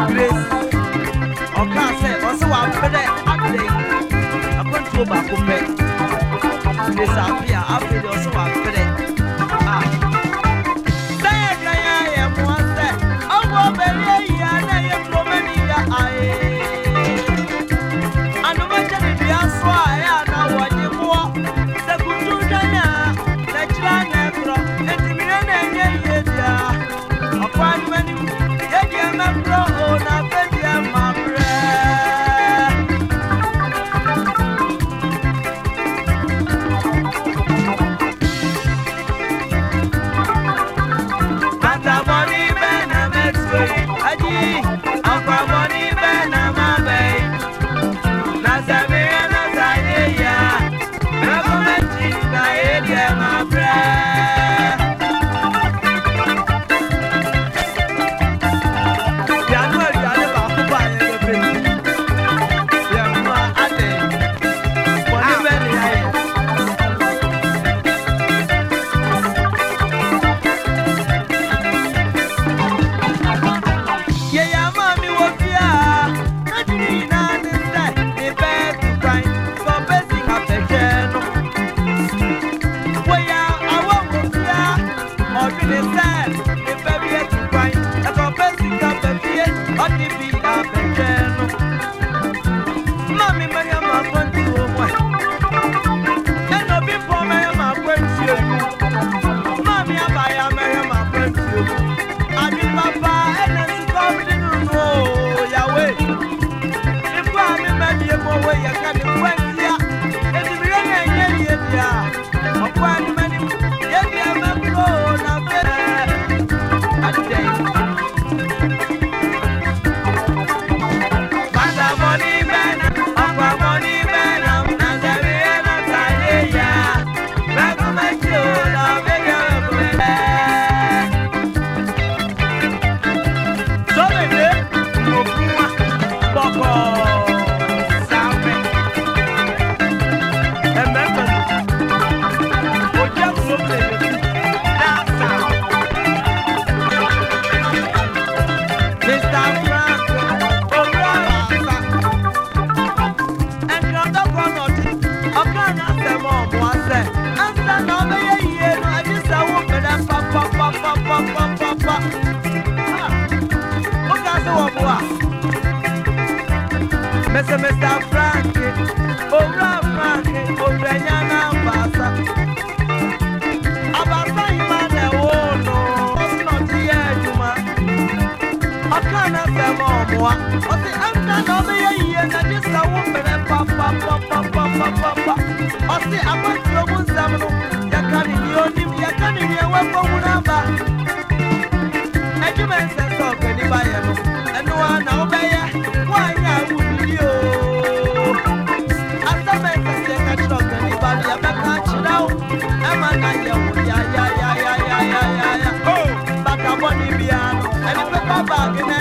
to grace ọ̀ka sẹ ọsẹ wà pẹ dẹ abẹ akontuo baako pẹ grace apia. got the ya Boboa, Mr. Mr. Frank, Ora Frank, Ora Yana Basa. Abasa Imane Wono, Osno Tia Juma, Akana Samo Moa, Osi Amna Nobe Ye Na Jisa Wumpere Pa Pa Pa Pa Pa Pa Pa Pa Osi Amatro Muzamno, Yakani Yonim, Yakani Yewa Wunaba, Ejumen Sesoke Nibayano, back in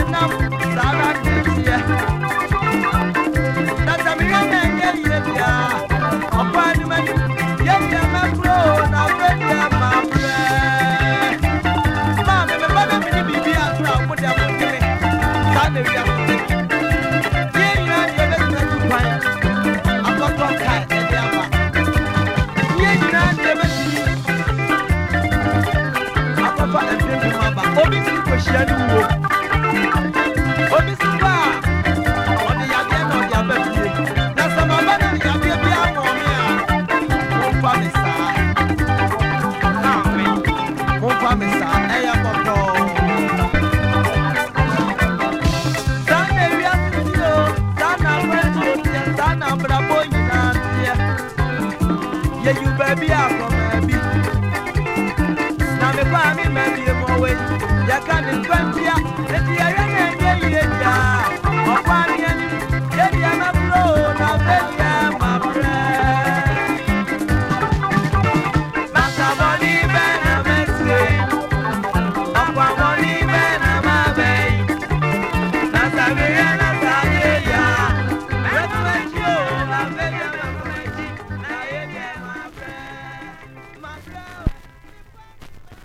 yaka ne mpampia eti ayɛ yɛ nye yie gya ɔkwari ani yɛdi anaburo na bɛyɛ mabrɛ. Yeah.